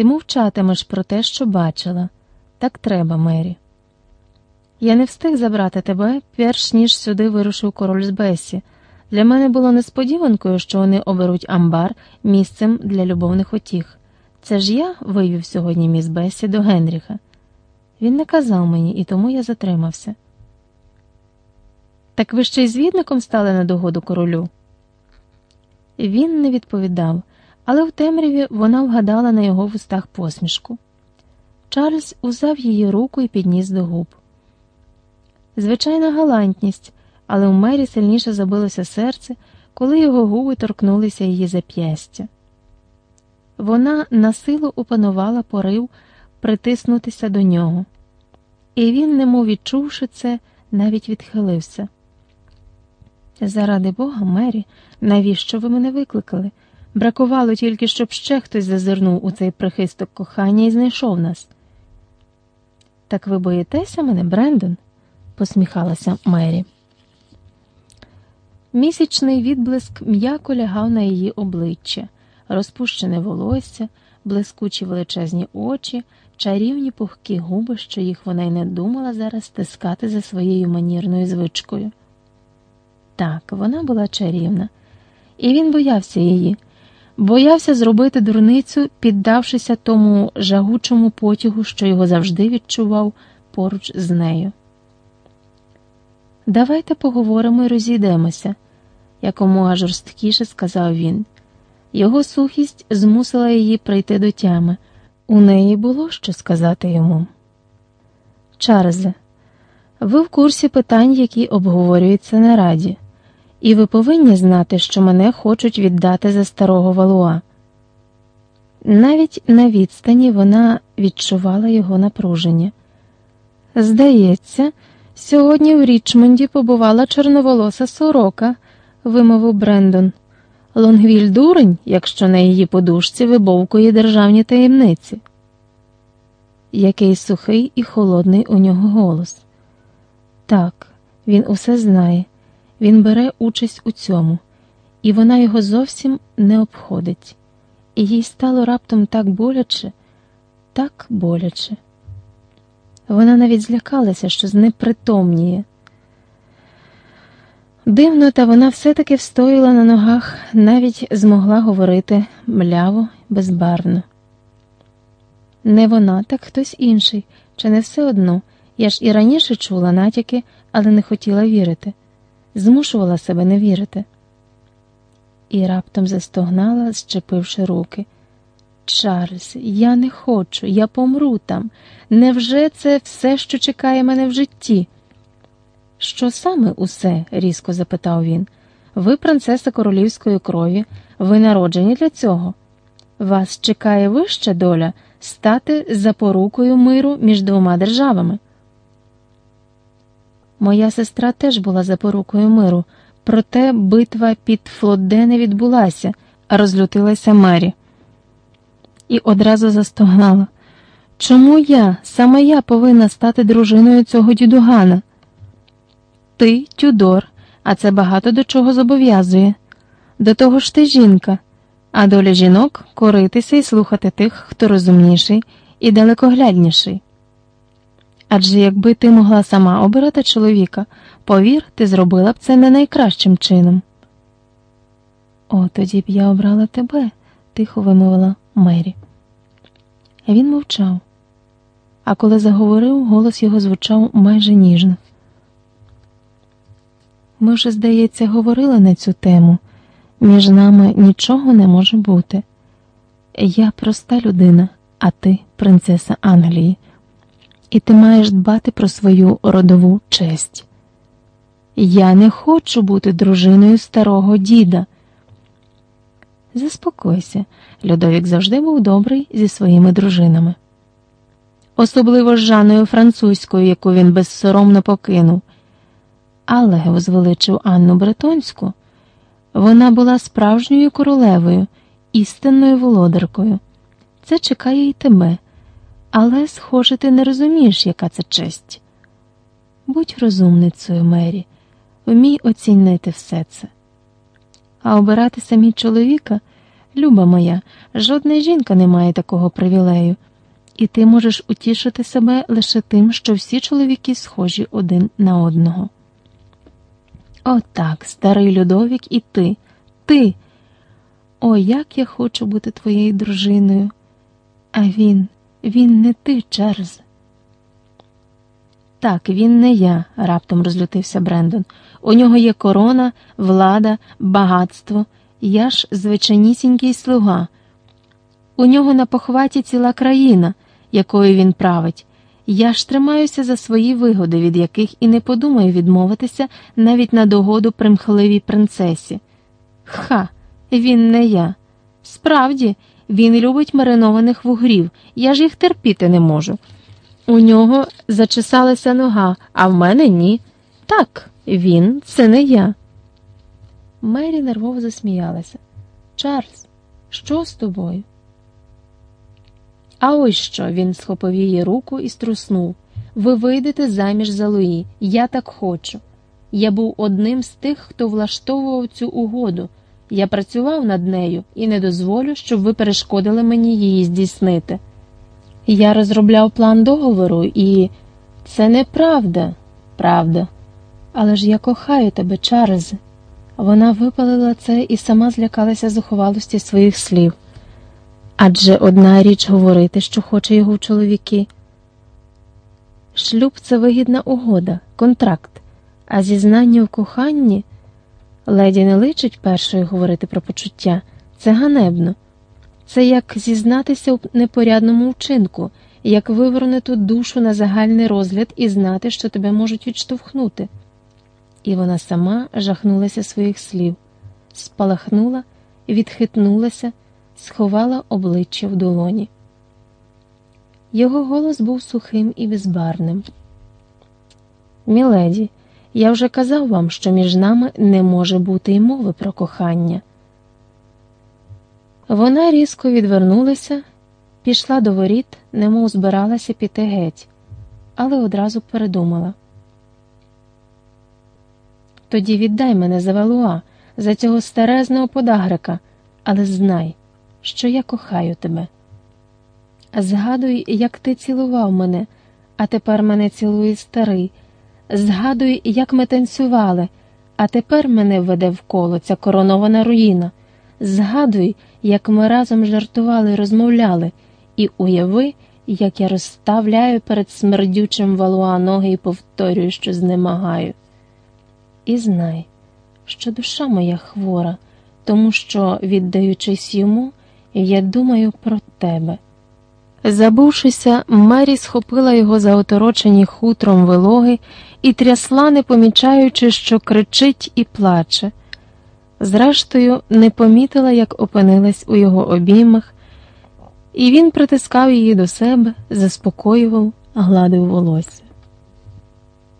Ти мовчатимеш про те, що бачила. Так треба, Мері. Я не встиг забрати тебе, перш ніж сюди вирушив король з Бесі. Для мене було несподіванкою, що вони оберуть амбар місцем для любовних отіх. Це ж я вивів сьогодні міс Бесі до Генріха. Він не казав мені, і тому я затримався. Так ви ще й звідником стали на догоду королю? Він не відповідав, але в темряві вона вгадала на його вустах посмішку. Чарльз узяв її руку і підніс до губ. Звичайна галантність, але у мері сильніше забилося серце, коли його губи торкнулися її зап'ястя. Вона на силу опанувала порив притиснутися до нього, і він, немов відчувши це, навіть відхилився. Заради Бога, Мері, навіщо ви мене викликали? Бракувало тільки, щоб ще хтось зазирнув у цей прихисток кохання і знайшов нас. Так ви боїтеся мене, Брендон? посміхалася Мері. Місячний відблиск м'яко лягав на її обличчя, розпущене волосся, блискучі величезні очі, чарівні пухкі губи, що їх вона й не думала зараз стискати за своєю манірною звичкою. Так, вона була чарівна, і він боявся її, боявся зробити дурницю, піддавшися тому жагучому потягу, що його завжди відчував поруч з нею. Давайте поговоримо і розійдемося, якомога жорсткіше сказав він. Його сухість змусила її прийти до тями. У неї було що сказати йому. Чарльзе, ви в курсі питань, які обговорюються на раді, і ви повинні знати, що мене хочуть віддати за старого валуа. Навіть на відстані вона відчувала його напруження. Здається, сьогодні в Річмонді побувала чорноволоса сорока, вимовив Брендон. Лонгвіль дурень, якщо на її подушці вибовкує державні таємниці. Який сухий і холодний у нього голос. Так, він усе знає, він бере участь у цьому, і вона його зовсім не обходить, і їй стало раптом так боляче, так боляче. Вона навіть злякалася, що знепритомніє. Дивно, та вона все-таки встояла на ногах, навіть змогла говорити мляво, безбарвно. Не вона, так хтось інший, чи не все одно. Я ж і раніше чула натяки, але не хотіла вірити, змушувала себе не вірити. І раптом застогнала, щепивши руки. Чарльз, я не хочу, я помру там. Невже це все, що чекає мене в житті? Що саме усе? різко запитав він. Ви, принцеса королівської крові, ви народжені для цього. Вас чекає вища доля стати запорукою миру між двома державами. Моя сестра теж була запорукою миру, проте битва під Флодде не відбулася, а розлютилася Мері. І одразу застогнала. Чому я, саме я повинна стати дружиною цього дідугана? Ти Тюдор, а це багато до чого зобов'язує. До того ж ти жінка, а доля жінок коритися і слухати тих, хто розумніший і далекоглядніший. Адже якби ти могла сама обирати чоловіка, повір, ти зробила б це не найкращим чином. О, тоді б я обрала тебе, тихо вимовила Мері. Він мовчав, а коли заговорив, голос його звучав майже ніжно. Ми вже, здається, говорили на цю тему. Між нами нічого не може бути. Я проста людина, а ти принцеса Англії, і ти маєш дбати про свою родову честь. Я не хочу бути дружиною старого діда. Заспокойся, Людовік завжди був добрий зі своїми дружинами, особливо з Жаною французькою, яку він безсоромно покинув але возвеличив Анну Бретонську. Вона була справжньою королевою, істинною володаркою. Це чекає й тебе, але, схоже, ти не розумієш, яка це честь. Будь розумницею, Мері, вмій оцінити все це. А обирати самі чоловіка Люба моя, жодна жінка не має такого привілею, і ти можеш утішити себе лише тим, що всі чоловіки схожі один на одного. Отак, старий Людовік, і ти, ти. О, як я хочу бути твоєю дружиною. А він, він не ти, Чарльз. Так, він не я, раптом розлютився Брендон. У нього є корона, влада, багатство. Я ж звичайнісінький слуга. У нього на похваті ціла країна, якою він править. Я ж тримаюся за свої вигоди, від яких і не подумаю відмовитися навіть на догоду примхливій принцесі. Ха, він не я. Справді, він любить маринованих вугрів, я ж їх терпіти не можу. У нього зачесалася нога, а в мене ні. Так, він це не я. Мері нервово засміялася. Чарльз, що з тобою? А ось що він схопив її руку і струснув. Ви вийдете заміж за Луї. Я так хочу. Я був одним з тих, хто влаштовував цю угоду. Я працював над нею і не дозволю, щоб ви перешкодили мені її здійснити. Я розробляв план договору, і це неправда, правда. Але ж я кохаю тебе, Чарльзе. Вона випалила це і сама злякалася зухвалості своїх слів. Адже одна річ говорити, що хоче його чоловіки. Шлюб це вигідна угода, контракт, а зізнання в коханні леді не личить першою говорити про почуття, це ганебно. Це як зізнатися у непорядному вчинку, як вивернути душу на загальний розгляд і знати, що тебе можуть відштовхнути. І вона сама жахнулася своїх слів, спалахнула, відхитнулася, сховала обличчя в долоні. Його голос був сухим і безбарним. Міледі, я вже казав вам, що між нами не може бути й мови про кохання. Вона різко відвернулася, пішла до воріт, немов збиралася піти геть, але одразу передумала. Тоді віддай мене за Валуа, за цього старезного подагрика, але знай, що я кохаю тебе. Згадуй, як ти цілував мене, а тепер мене цілує старий. Згадуй, як ми танцювали, а тепер мене веде в коло ця коронована руїна. Згадуй, як ми разом жартували, розмовляли, і уяви, як я розставляю перед смердючим валуа ноги і повторюю, що знемагаю. І знай, що душа моя хвора, тому що, віддаючись йому, я думаю про тебе. Забувшися, Мері схопила його за оторочені хутром вилоги і трясла, не помічаючи, що кричить і плаче. Зрештою, не помітила, як опинилась у його обіймах, і він притискав її до себе, заспокоював, гладив волосся.